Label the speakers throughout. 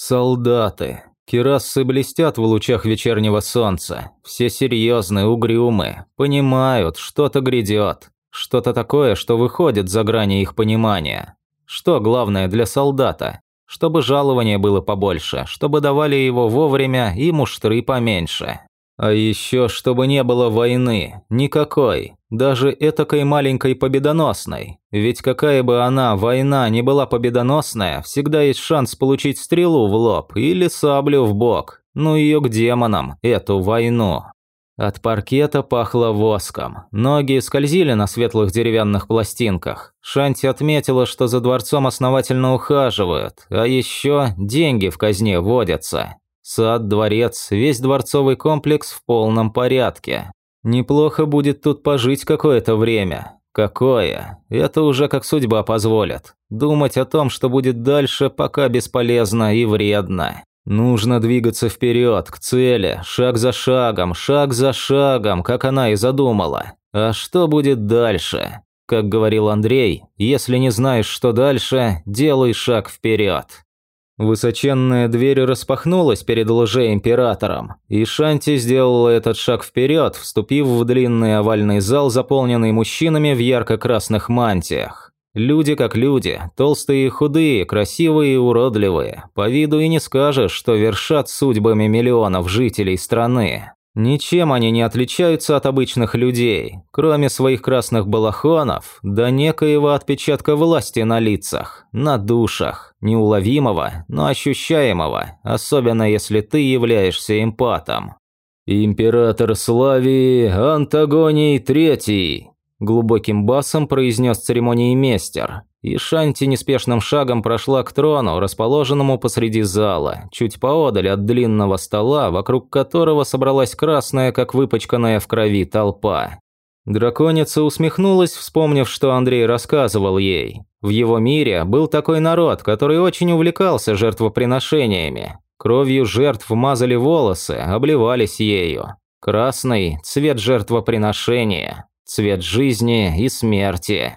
Speaker 1: Солдаты. Кирасы блестят в лучах вечернего солнца. Все серьезные, угрюмые. Понимают, что-то грядет. Что-то такое, что выходит за грани их понимания. Что главное для солдата? Чтобы жалование было побольше, чтобы давали его вовремя и муштры поменьше. А еще, чтобы не было войны, никакой, даже этакой маленькой победоносной. Ведь какая бы она, война, не была победоносная, всегда есть шанс получить стрелу в лоб или саблю в бок. Ну ее к демонам, эту войну. От паркета пахло воском. Ноги скользили на светлых деревянных пластинках. Шанти отметила, что за дворцом основательно ухаживают, а еще деньги в казне водятся. Сад, дворец, весь дворцовый комплекс в полном порядке. Неплохо будет тут пожить какое-то время. Какое? Это уже как судьба позволит. Думать о том, что будет дальше, пока бесполезно и вредно. Нужно двигаться вперед, к цели, шаг за шагом, шаг за шагом, как она и задумала. А что будет дальше? Как говорил Андрей, если не знаешь, что дальше, делай шаг вперед. Высоченная дверь распахнулась перед лже-императором, и Шанти сделала этот шаг вперед, вступив в длинный овальный зал, заполненный мужчинами в ярко-красных мантиях. Люди как люди, толстые и худые, красивые и уродливые. По виду и не скажешь, что вершат судьбами миллионов жителей страны. Ничем они не отличаются от обычных людей, кроме своих красных балахонов, да некоего отпечатка власти на лицах, на душах, неуловимого, но ощущаемого, особенно если ты являешься эмпатом. «Император Славии Антагоний Третий», – глубоким басом произнес церемонии мастер, и Шанти неспешным шагом прошла к трону, расположенному посреди зала, чуть поодаль от длинного стола, вокруг которого собралась красная, как выпачканная в крови толпа. Драконица усмехнулась, вспомнив, что Андрей рассказывал ей. В его мире был такой народ, который очень увлекался жертвоприношениями. Кровью жертв мазали волосы, обливались ею. Красный – цвет жертвоприношения, цвет жизни и смерти.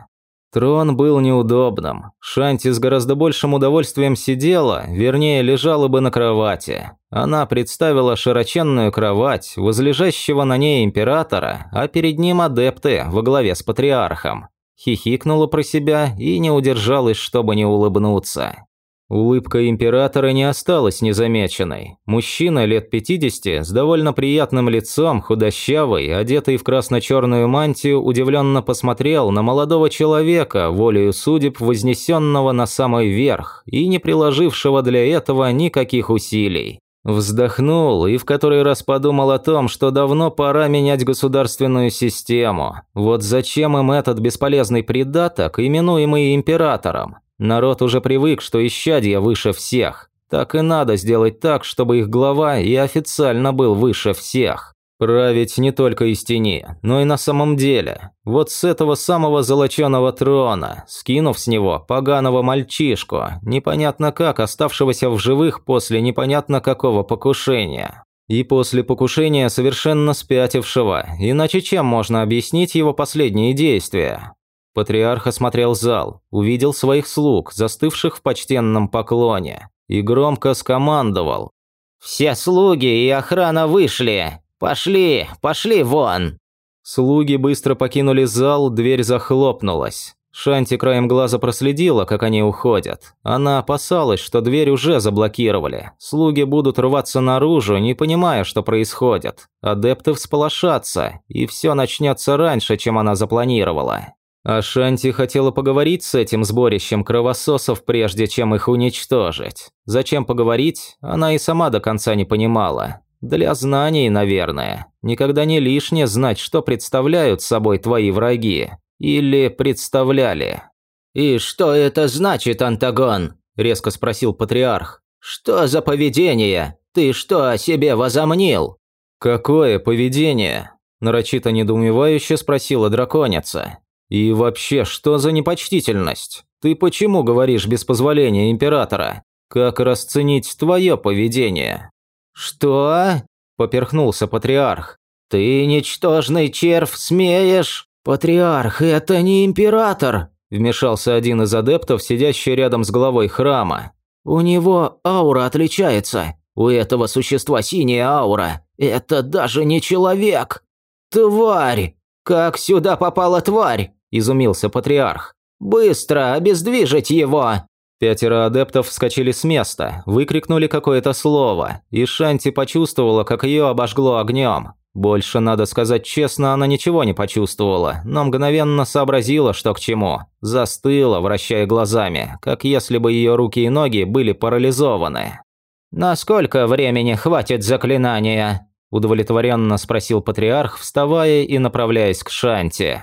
Speaker 1: Трон был неудобным. Шанти с гораздо большим удовольствием сидела, вернее, лежала бы на кровати. Она представила широченную кровать, возлежащего на ней императора, а перед ним адепты во главе с патриархом. Хихикнула про себя и не удержалась, чтобы не улыбнуться. Улыбка императора не осталась незамеченной. Мужчина лет 50 с довольно приятным лицом, худощавый, одетый в красно-черную мантию, удивленно посмотрел на молодого человека, волею судеб, вознесенного на самый верх и не приложившего для этого никаких усилий. Вздохнул и в который раз подумал о том, что давно пора менять государственную систему. Вот зачем им этот бесполезный придаток, именуемый императором? Народ уже привык, что исчадье выше всех. Так и надо сделать так, чтобы их глава и официально был выше всех. Править не только из тени, но и на самом деле. Вот с этого самого золоченого трона, скинув с него поганого мальчишку, непонятно как оставшегося в живых после непонятно какого покушения. И после покушения совершенно спятившего, иначе чем можно объяснить его последние действия? Патриарх осмотрел зал, увидел своих слуг, застывших в почтенном поклоне, и громко скомандовал. «Все слуги и охрана вышли! Пошли, пошли вон!» Слуги быстро покинули зал, дверь захлопнулась. Шанти краем глаза проследила, как они уходят. Она опасалась, что дверь уже заблокировали. Слуги будут рваться наружу, не понимая, что происходит. Адепты всполошатся, и все начнется раньше, чем она запланировала. А Шанти хотела поговорить с этим сборищем кровососов, прежде чем их уничтожить. Зачем поговорить, она и сама до конца не понимала. Для знаний, наверное. Никогда не лишнее знать, что представляют собой твои враги. Или представляли. «И что это значит, Антагон?» – резко спросил патриарх. «Что за поведение? Ты что о себе возомнил?» «Какое поведение?» – нарочито недоумевающе спросила драконица. И вообще, что за непочтительность? Ты почему говоришь без позволения императора? Как расценить твое поведение?» «Что?» – поперхнулся патриарх. «Ты, ничтожный червь, смеешь? Патриарх, это не император!» – вмешался один из адептов, сидящий рядом с главой храма.
Speaker 2: «У него аура отличается. У этого существа синяя аура. Это даже не человек!» «Тварь! Как сюда попала тварь?» – изумился патриарх. «Быстро обездвижить его!»
Speaker 1: Пятеро адептов вскочили с места, выкрикнули какое-то слово, и Шанти почувствовала, как ее обожгло огнем. Больше, надо сказать честно, она ничего не почувствовала, но мгновенно сообразила, что к чему. Застыла, вращая глазами, как если бы ее руки и ноги были парализованы.
Speaker 2: «Насколько времени хватит заклинания?» – удовлетворенно спросил патриарх, вставая и направляясь к Шанти.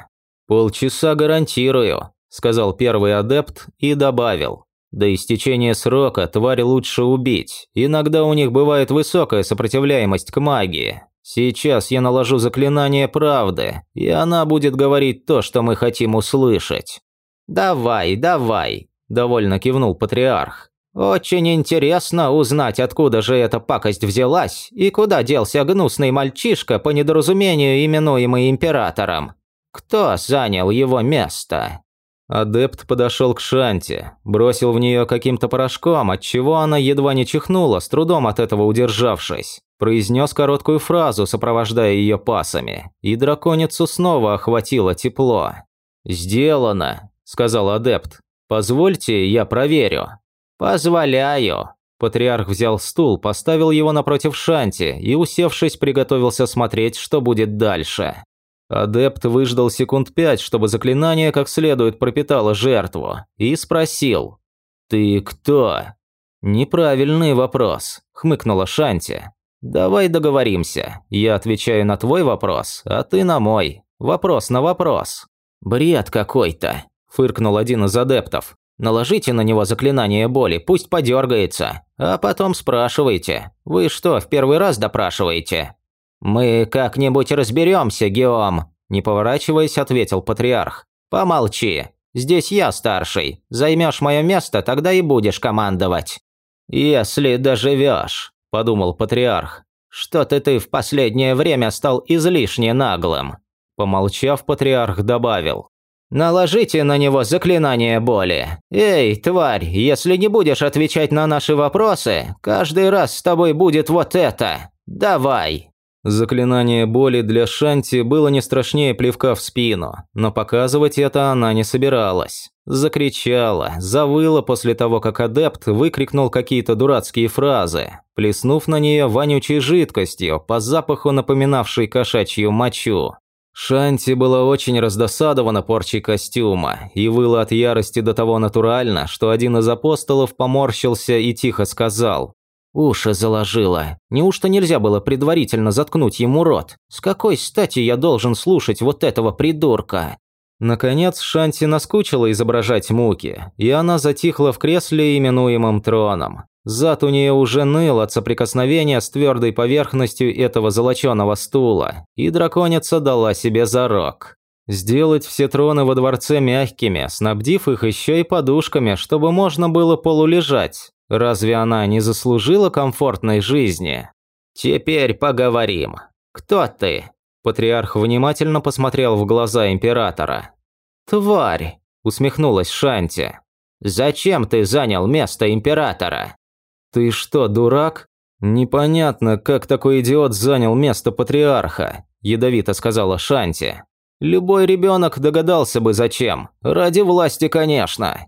Speaker 1: «Полчаса гарантирую», – сказал первый адепт и добавил. До истечения срока тварь лучше убить. Иногда у них бывает высокая сопротивляемость к магии. Сейчас я наложу заклинание правды, и она будет говорить то, что мы хотим услышать.
Speaker 2: «Давай, давай», – довольно кивнул патриарх. «Очень интересно узнать, откуда же эта пакость взялась и куда делся гнусный мальчишка, по недоразумению именуемый императором. Кто занял его место?»
Speaker 1: Адепт подошел к Шанти, бросил в нее каким-то порошком, от чего она едва не чихнула, с трудом от этого удержавшись. Произнес короткую фразу, сопровождая ее пасами, и драконицу снова охватило тепло. «Сделано», – сказал адепт. «Позвольте, я проверю».
Speaker 2: «Позволяю».
Speaker 1: Патриарх взял стул, поставил его напротив Шанти и, усевшись, приготовился смотреть, что будет дальше. Адепт выждал секунд пять, чтобы заклинание как следует пропитало жертву, и спросил. «Ты кто?» «Неправильный вопрос», – хмыкнула Шанти. «Давай договоримся. Я отвечаю на твой вопрос, а ты на мой. Вопрос на вопрос».
Speaker 2: «Бред какой-то», – фыркнул один из адептов. «Наложите на него заклинание боли, пусть подергается, а потом спрашивайте. Вы что, в первый раз допрашиваете?» «Мы как-нибудь разберемся, Геом», – не поворачиваясь, ответил патриарх. «Помолчи. Здесь я старший. Займешь мое место, тогда и будешь командовать».
Speaker 1: «Если доживешь», – подумал патриарх.
Speaker 2: «Что-то ты в последнее время стал излишне наглым».
Speaker 1: Помолчав, патриарх добавил.
Speaker 2: «Наложите на него заклинание боли. Эй, тварь, если не будешь отвечать на наши вопросы, каждый раз с тобой будет вот это. Давай!»
Speaker 1: Заклинание боли для Шанти было не страшнее плевка в спину, но показывать это она не собиралась. Закричала, завыла после того, как адепт выкрикнул какие-то дурацкие фразы, плеснув на нее вонючей жидкостью, по запаху напоминавшей кошачью мочу. Шанти была очень раздосадована порчей костюма и выла от ярости до того натурально, что один из апостолов поморщился и тихо сказал
Speaker 2: Уши заложило. Неужто нельзя было предварительно заткнуть ему рот? С какой стати я должен слушать вот этого придурка?
Speaker 1: Наконец Шанти наскучила изображать муки, и она затихла в кресле, именуемом троном. Зад у нее уже ныл от соприкосновения с твердой поверхностью этого золоченого стула, и драконица дала себе зарок. Сделать все троны во дворце мягкими, снабдив их еще и подушками, чтобы можно было полулежать, Разве она не заслужила комфортной жизни?
Speaker 2: Теперь поговорим. Кто ты?
Speaker 1: Патриарх внимательно посмотрел в глаза императора.
Speaker 2: Тварь, усмехнулась Шанти. Зачем ты занял место императора?
Speaker 1: Ты что, дурак? Непонятно, как такой идиот занял место патриарха, ядовито сказала Шанти. Любой ребенок догадался бы зачем. Ради власти, конечно.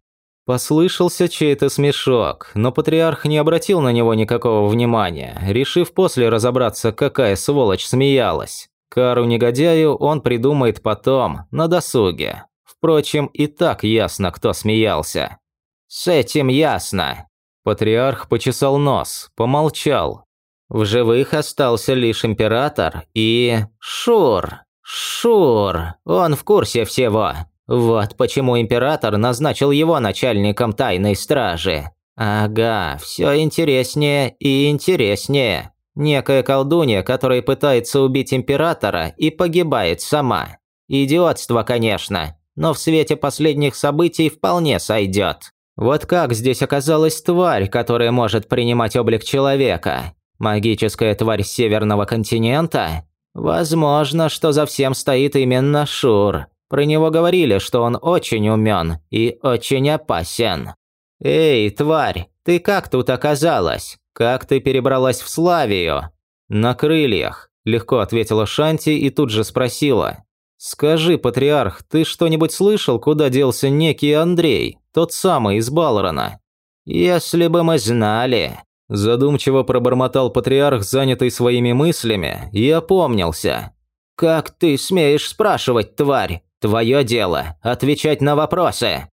Speaker 1: Послышался чей-то смешок, но патриарх не обратил на него никакого внимания, решив после разобраться, какая сволочь смеялась. Кару негодяю он придумает потом, на досуге. Впрочем, и так ясно, кто смеялся.
Speaker 2: «С этим ясно».
Speaker 1: Патриарх почесал нос, помолчал.
Speaker 2: В живых остался лишь император и... Шур. Шур. Он в курсе всего. Вот почему император назначил его начальником тайной стражи. Ага, все интереснее и интереснее. Некая колдунья, которая пытается убить императора и погибает сама. Идиотство, конечно, но в свете последних событий вполне сойдет. Вот как здесь оказалась тварь, которая может принимать облик человека? Магическая тварь северного континента? Возможно, что за всем стоит именно Шур. Про него говорили, что он очень умен и очень опасен. «Эй, тварь, Ты как тут оказалась? Как ты перебралась в Славию?»
Speaker 1: «На крыльях», – легко ответила Шанти и тут же спросила. «Скажи, патриарх, ты что-нибудь слышал, куда делся некий Андрей, тот самый из Балрона?»
Speaker 2: «Если бы мы знали», –
Speaker 1: задумчиво пробормотал патриарх, занятый своими мыслями, и опомнился.
Speaker 2: «Как ты смеешь спрашивать, тварь? Твое дело – отвечать на вопросы».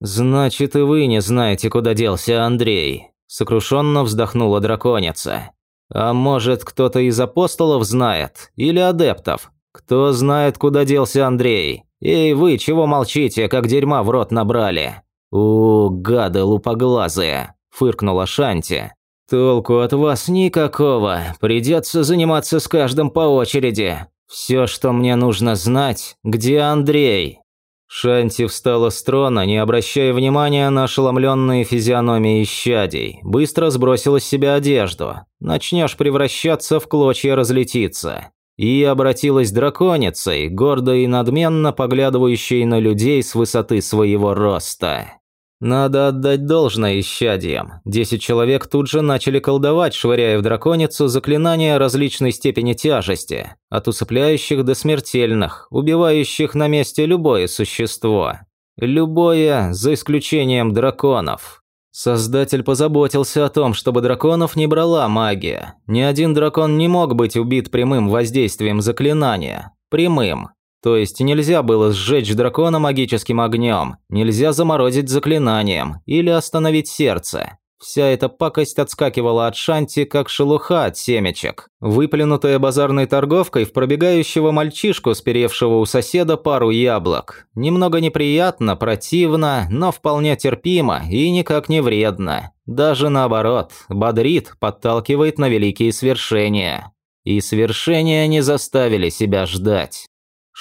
Speaker 1: «Значит, и вы не знаете, куда делся Андрей», – сокрушенно вздохнула драконица. «А может, кто-то из апостолов знает? Или адептов? Кто знает, куда делся Андрей? Эй, вы чего молчите, как дерьма в рот набрали?» «У, гады лупоглазые», – фыркнула Шанти. «Толку от вас никакого, придется заниматься с каждым по очереди. Все, что мне нужно знать, где Андрей?» Шанти встала с трона, не обращая внимания на ошеломленные физиономии исчадий. Быстро сбросила с себя одежду. Начнешь превращаться в клочья разлетиться. И обратилась драконицей, гордо и надменно поглядывающей на людей с высоты своего роста. Надо отдать должное исчадиям. Десять человек тут же начали колдовать, швыряя в драконицу заклинания различной степени тяжести, от усыпляющих до смертельных, убивающих на месте любое существо. Любое, за исключением драконов. Создатель позаботился о том, чтобы драконов не брала магия. Ни один дракон не мог быть убит прямым воздействием заклинания. Прямым. То есть нельзя было сжечь дракона магическим огнем, нельзя заморозить заклинанием или остановить сердце. Вся эта пакость отскакивала от Шанти, как шелуха от семечек, выплюнутая базарной торговкой в пробегающего мальчишку, сперевшего у соседа пару яблок. Немного неприятно, противно, но вполне терпимо и никак не вредно. Даже наоборот, бодрит, подталкивает на великие свершения. И свершения не заставили себя ждать.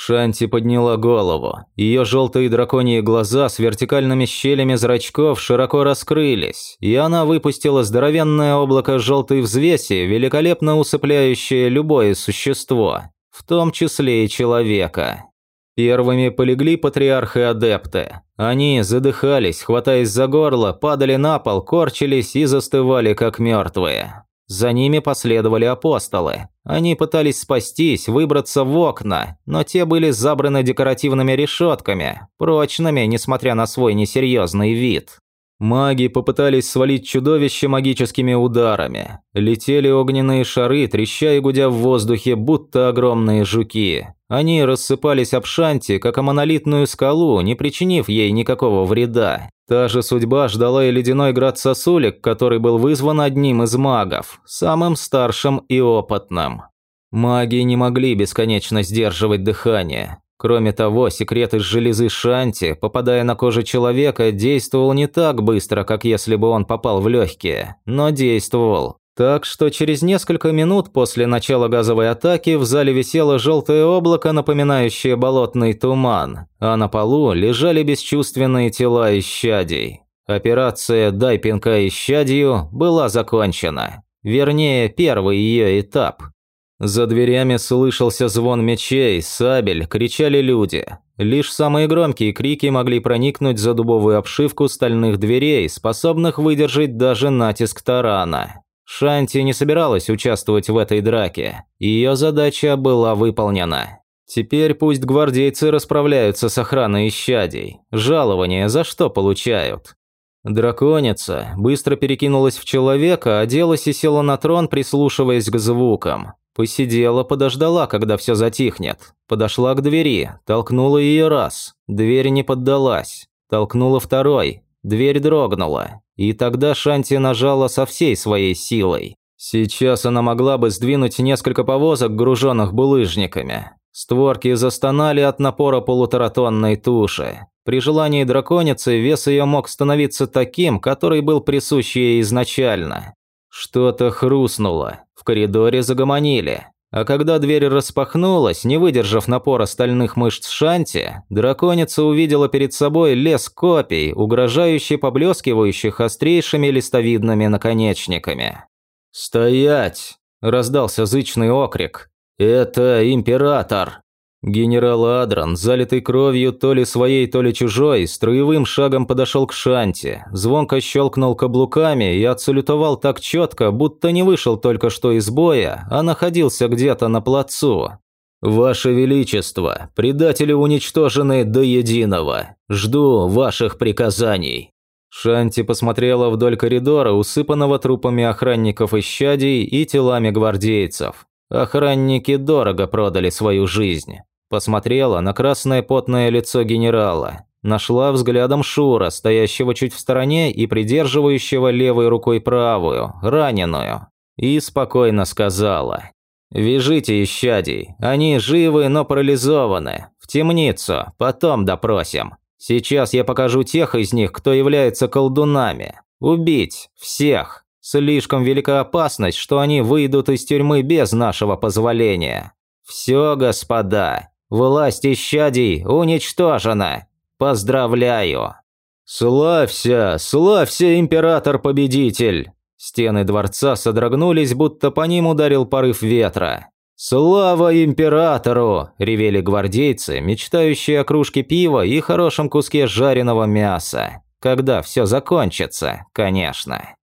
Speaker 1: Шанти подняла голову. Ее желтые драконьи глаза с вертикальными щелями зрачков широко раскрылись, и она выпустила здоровенное облако желтой взвеси, великолепно усыпляющее любое существо, в том числе и человека. Первыми полегли патриархи адепты. Они задыхались, хватаясь за горло, падали на пол, корчились и застывали, как мертвые. За ними последовали апостолы. Они пытались спастись, выбраться в окна, но те были забраны декоративными решетками, прочными, несмотря на свой несерьезный вид. Маги попытались свалить чудовище магическими ударами. Летели огненные шары, треща и гудя в воздухе, будто огромные жуки. Они рассыпались об шанти, как о монолитную скалу, не причинив ей никакого вреда. Та же судьба ждала и ледяной град сосулек, который был вызван одним из магов, самым старшим и опытным. Маги не могли бесконечно сдерживать дыхание. Кроме того, секрет из железы Шанти, попадая на кожу человека, действовал не так быстро, как если бы он попал в легкие, но действовал. Так что через несколько минут после начала газовой атаки в зале висело желтое облако, напоминающее болотный туман, а на полу лежали бесчувственные тела исчадий. Операция «Дай пинка исчадию» была закончена. Вернее, первый ее этап. За дверями слышался звон мечей, сабель, кричали люди. Лишь самые громкие крики могли проникнуть за дубовую обшивку стальных дверей, способных выдержать даже натиск тарана. Шанти не собиралась участвовать в этой драке. Ее задача была выполнена. Теперь пусть гвардейцы расправляются с охраной исчадий. Жалование за что получают? Драконица быстро перекинулась в человека, оделась и села на трон, прислушиваясь к звукам. Посидела, подождала, когда все затихнет. Подошла к двери, толкнула ее раз. Дверь не поддалась. Толкнула второй. Дверь дрогнула. И тогда Шанти нажала со всей своей силой. Сейчас она могла бы сдвинуть несколько повозок, груженных булыжниками. Створки застонали от напора полуторатонной туши. При желании драконицы вес ее мог становиться таким, который был присущ ей изначально. Что-то хрустнуло, в коридоре загомонили. А когда дверь распахнулась, не выдержав напора стальных мышц Шанти, драконица увидела перед собой лес копий, угрожающе поблескивающих острейшими листовидными наконечниками. «Стоять!» – раздался зычный окрик. «Это император!» Генерал Адран, залитый кровью то ли своей, то ли чужой, строевым шагом подошел к Шанти, звонко щелкнул каблуками и отсалютовал так четко, будто не вышел только что из боя, а находился где-то на плацу. «Ваше Величество, предатели уничтожены до единого. Жду ваших приказаний». Шанти посмотрела вдоль коридора, усыпанного трупами охранников и щадей и телами гвардейцев. Охранники дорого продали свою жизнь. Посмотрела на красное потное лицо генерала. Нашла взглядом Шура, стоящего чуть в стороне и придерживающего левой рукой правую, раненую. И спокойно сказала. «Вяжите исчадий. Они живы, но парализованы. В темницу. Потом допросим. Сейчас я покажу тех из них, кто является колдунами. Убить. Всех. Слишком велика опасность, что они выйдут из тюрьмы без нашего позволения. Все, господа. Власть исчадий уничтожена. Поздравляю. Славься, славься, император-победитель. Стены дворца содрогнулись, будто по ним ударил порыв ветра. «Слава императору!» – ревели гвардейцы, мечтающие о кружке пива и хорошем куске жареного мяса. Когда все закончится, конечно.